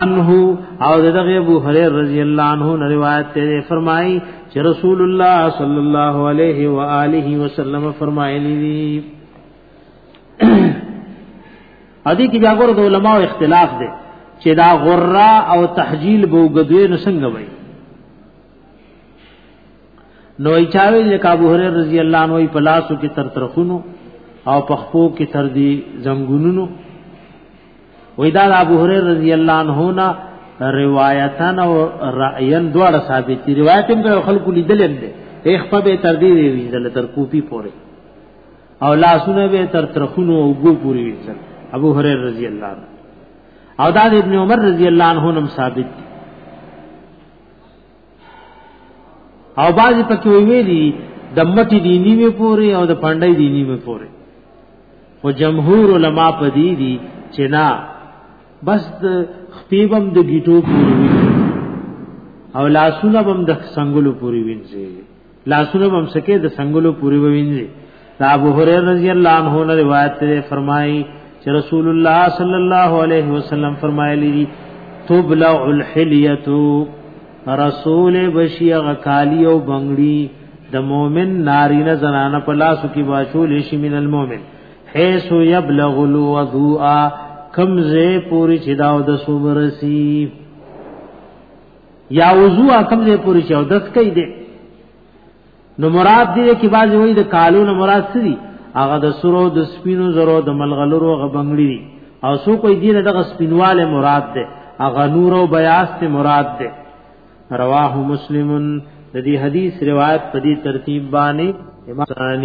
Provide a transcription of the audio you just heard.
عنه او دغه ابو هريره رضی الله عنه روایت ته فرمایي چې رسول الله صلی الله علیه و آله وسلم فرمایلی دي ادي کې جاګور د علماو اختلاف دی چې دا غرا او تحجیل بو غدوی نو څنګه وای نو ایچاوی لکه ابو هريره رضی الله عنه په لاسو کې تر ترخونو او په خپو کې تر دي زنګونونو وېدا ابو هريره رضی الله عنه نه روایتن او رأین دواړه ثابت دي روایت هم په خلکو لیدل هم دي ایخ په به تر دې وی دل تر کوپی پورې او لاسونه به تر ترخونو او ګو پورې ویل ابو هريره رضی الله عنه او دا ابن عمر رضی الله عنه هم ثابت دي او بعضی پکې ویلي د مټي دی نیمه پوري او د پاندای دی نیمه پوري خو جمهور علما په دې دي چې نه بس د خپیبم د گیټو پوري او لاسونه بم د څنګهلو پوري وینځي لاسونه هم سکه د سنگلو پوری ووینځي دا ابو هريره رضی الله عنه نه روایت ده فرمایي چې رسول الله صلی الله علیه وسلم فرمایلی دي تبلع الحلیه رسول بشی غکالی او بنگړي د مؤمن نارینه زنانه په لاسو کې واچول شي من المؤمن حيث يبلغ الوضوء کمزه پوری چې دا د سوبرسی یا وضو کم ځای پوری چې او دس کوي دي نو مراد دې کې باز وایي د کالو نه مراد څه دي هغه د سرو د سپینو زرو د ملغلرو غبنګړي دي او سو کوئی دین دغه سپینواله مراد ده هغه نور او بیاس ته مراد ده رواه مسلمن د دې حدیث روایت په دې ترتیب باندې امام